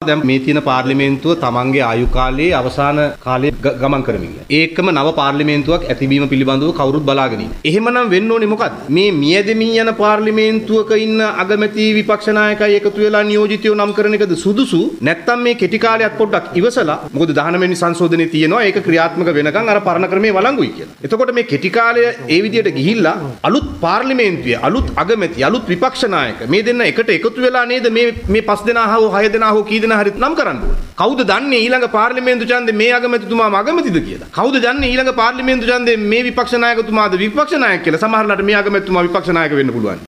දැන් මේ තියෙන පාර්ලිමේන්තුව තමන්ගේ ආයු කාලයේ අවසාන කාලයේ ග- ගමන් කරමින් යනවා. ඒකම නව පාර්ලිමේන්තුවක් ඇතිවීම පිළිබඳව කවුරුත් බලාගෙන ඉන්නේ. එහෙමනම් වෙන්න ඕනේ මොකද්ද? මේ මියදෙමින් යන පාර්ලිමේන්තුවක ඉන්න අගමැති විපක්ෂ නායකයි එකතු වෙලා නියෝජිතයෝ නම් කරන එකද සුදුසු? නැත්නම් මේ කෙටි කාලයක් පොඩ්ඩක් ඉවසලා මොකද 19 වෙනි සංශෝධනයේ තියෙනවා ඒක ක්‍රියාත්මක වෙනකන් අර පරණ ක්‍රමේ වළංගුයි කියලා. එතකොට මේ කෙටි කාලය ඒ විදිහට ගිහිල්ලා අලුත් පාර්ලිමේන්තුවේ අලුත් අගමැති අලුත් විපක්ෂ නායක මේ දෙන්න එකට එකතු වෙලා නේද මේ මේ පස් දෙනා හෝ හය දෙනා හෝ කී දෙනා හරි නම් කරන්න ඕනේ. කවුද දන්නේ ඊළඟ පාර්ලිමේන්තු ඡන්දේ මේ අගමැතිතුමාම අගමැතිද කියලා? කවුද දන්නේ ඊළඟ පාර්ලිමේන්තු ඡන්දේ මේ විපක්ෂ නායකතුමාද විපක්ෂ නායක කියලා? සමහරලාට මේ අගමැතිතුමා විපක්ෂ නායක වෙන්න පුළුවන්.